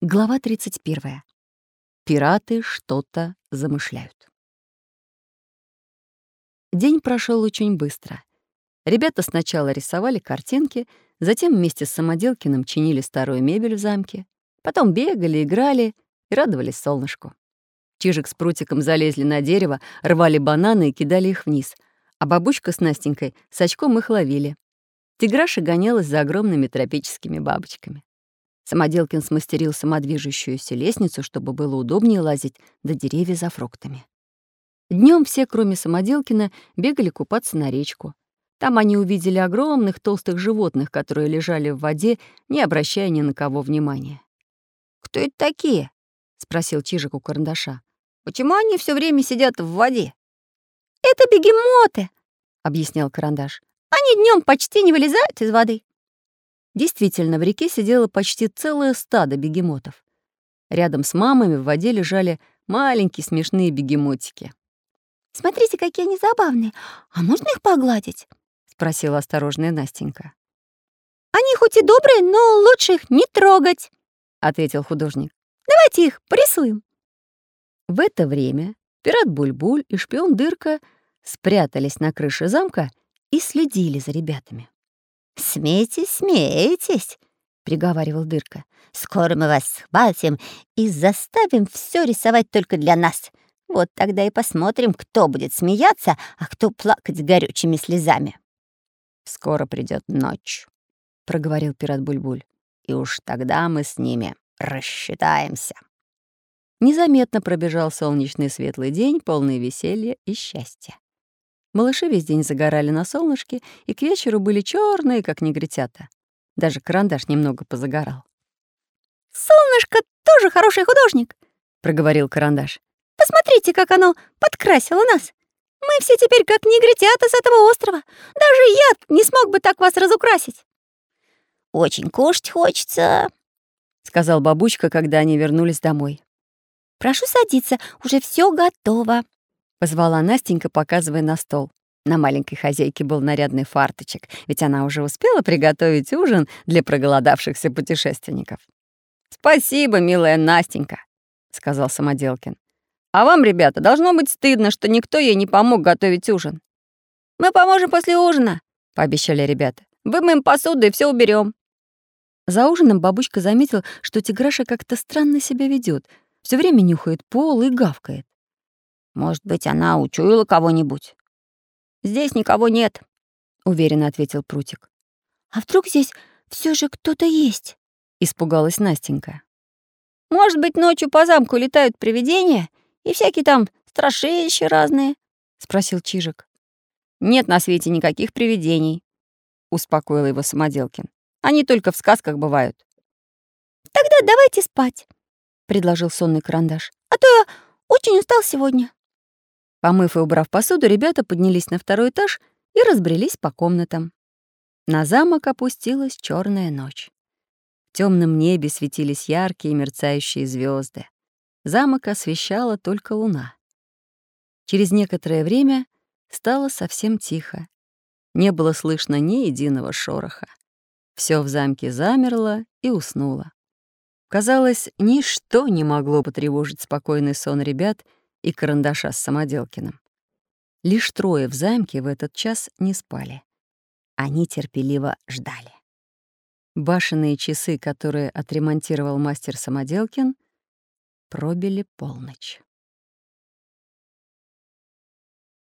Глава 31. Пираты что-то замышляют. День прошел очень быстро. Ребята сначала рисовали картинки, затем вместе с Самоделкиным чинили старую мебель в замке, потом бегали, играли и радовались солнышку. Чижик с прутиком залезли на дерево, рвали бананы и кидали их вниз, а бабушка с Настенькой с очком их ловили. Тиграша гонялась за огромными тропическими бабочками. Самоделкин смастерил самодвижущуюся лестницу, чтобы было удобнее лазить до деревья за фруктами. Днем все, кроме Самоделкина, бегали купаться на речку. Там они увидели огромных толстых животных, которые лежали в воде, не обращая ни на кого внимания. «Кто это такие?» — спросил Чижик у карандаша. «Почему они все время сидят в воде?» «Это бегемоты», — объяснял карандаш. «Они днем почти не вылезают из воды. Действительно, в реке сидело почти целое стадо бегемотов. Рядом с мамами в воде лежали маленькие смешные бегемотики. «Смотрите, какие они забавные. А можно их погладить?» — спросила осторожная Настенька. «Они хоть и добрые, но лучше их не трогать», — ответил художник. «Давайте их порисуем». В это время пират Бульбуль и шпион Дырка спрятались на крыше замка и следили за ребятами. «Смейтесь, смейтесь», — приговаривал Дырка. «Скоро мы вас схватим и заставим все рисовать только для нас. Вот тогда и посмотрим, кто будет смеяться, а кто плакать горючими слезами». «Скоро придет ночь», — проговорил пират Бульбуль. «И уж тогда мы с ними рассчитаемся». Незаметно пробежал солнечный светлый день, полный веселья и счастья. Малыши весь день загорали на солнышке и к вечеру были черные, как негритята. Даже карандаш немного позагорал. «Солнышко тоже хороший художник», — проговорил карандаш. «Посмотрите, как оно подкрасило нас. Мы все теперь как негритята с этого острова. Даже я не смог бы так вас разукрасить». «Очень кушать хочется», — сказал бабучка, когда они вернулись домой. «Прошу садиться, уже все готово», — позвала Настенька, показывая на стол. На маленькой хозяйке был нарядный фарточек, ведь она уже успела приготовить ужин для проголодавшихся путешественников. «Спасибо, милая Настенька», — сказал Самоделкин. «А вам, ребята, должно быть стыдно, что никто ей не помог готовить ужин». «Мы поможем после ужина», — пообещали ребята. «Вымоем посуду и все уберем. За ужином бабушка заметила, что Тиграша как-то странно себя ведет, все время нюхает пол и гавкает. Может быть, она учуяла кого-нибудь? Здесь никого нет, уверенно ответил Прутик. А вдруг здесь все же кто-то есть? Испугалась Настенька. Может быть, ночью по замку летают привидения и всякие там страшилища разные? спросил Чижик. Нет на свете никаких привидений, успокоил его Самоделкин. Они только в сказках бывают. Тогда давайте спать, предложил сонный карандаш. А то я очень устал сегодня. Помыв и убрав посуду, ребята поднялись на второй этаж и разбрелись по комнатам. На замок опустилась черная ночь. В темном небе светились яркие мерцающие звезды. Замок освещала только луна. Через некоторое время стало совсем тихо. Не было слышно ни единого шороха. Все в замке замерло и уснуло. Казалось, ничто не могло потревожить спокойный сон ребят — и карандаша с Самоделкиным. Лишь трое в замке в этот час не спали. Они терпеливо ждали. Башенные часы, которые отремонтировал мастер Самоделкин, пробили полночь.